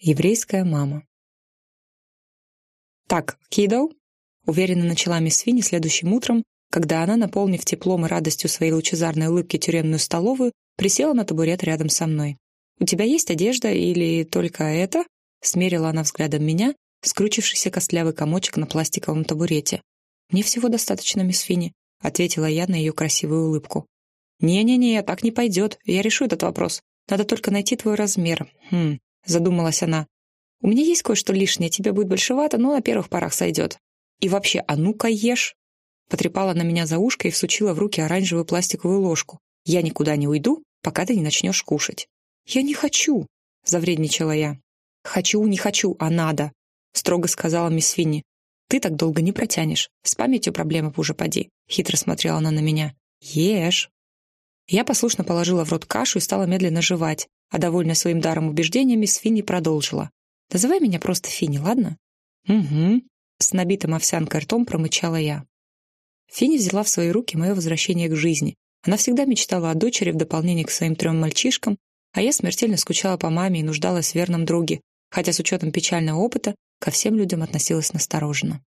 Еврейская мама. «Так, Кидоу», — уверенно начала мисс Финни следующим утром, когда она, наполнив теплом и радостью своей лучезарной улыбки тюремную столовую, присела на табурет рядом со мной. «У тебя есть одежда или только это?» — смерила она взглядом меня, скручившийся костлявый комочек на пластиковом табурете. «Мне всего достаточно, мисс Финни», — ответила я на ее красивую улыбку. «Не-не-не, так не пойдет. Я решу этот вопрос. Надо только найти твой размер. Хм, задумалась она. «У меня есть кое-что лишнее, тебе будет большевато, но на первых порах сойдет. И вообще, а ну-ка ешь!» Потрепала на меня за ушко и всучила в руки оранжевую пластиковую ложку. «Я никуда не уйду, пока ты не начнешь кушать». «Я не хочу!» — завредничала я. «Хочу, не хочу, а надо!» — строго сказала мисс Финни. «Ты так долго не протянешь. С памятью проблема уже поди», — хитро смотрела она на меня. «Ешь!» Я послушно положила в рот кашу и стала медленно жевать, а довольная своим даром убеждениями, с Финни продолжила. «Называй меня просто Финни, ладно?» «Угу», — с набитым овсянкой ртом промычала я. Финни взяла в свои руки мое возвращение к жизни. Она всегда мечтала о дочери в дополнение к своим трем мальчишкам, а я смертельно скучала по маме и нуждалась в верном друге, хотя с учетом печального опыта ко всем людям относилась настороженно.